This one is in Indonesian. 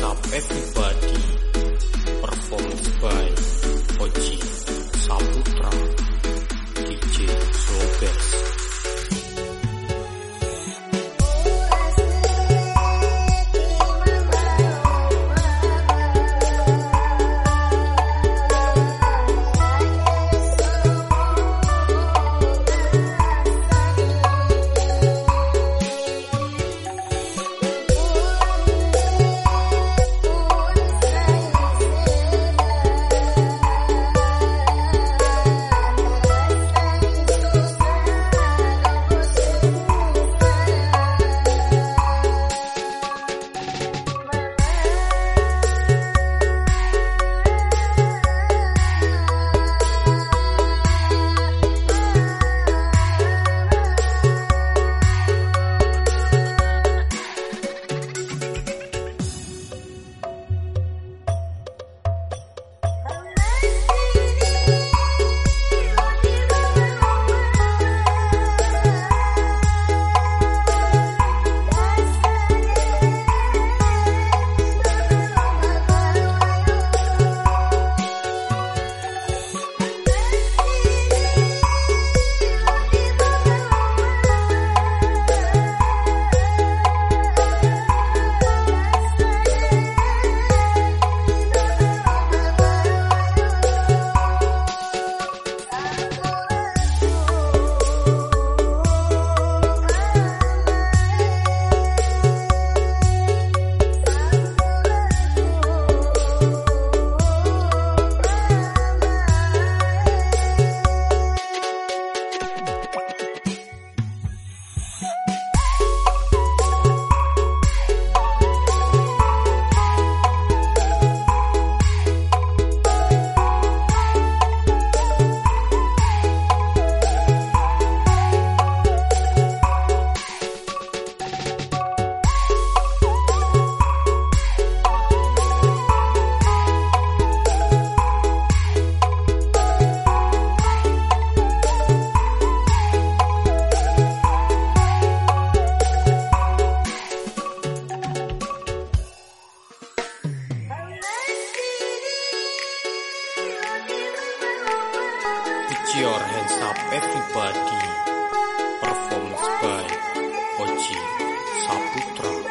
up everybody. your hands up everybody Performance by Oji Saputra.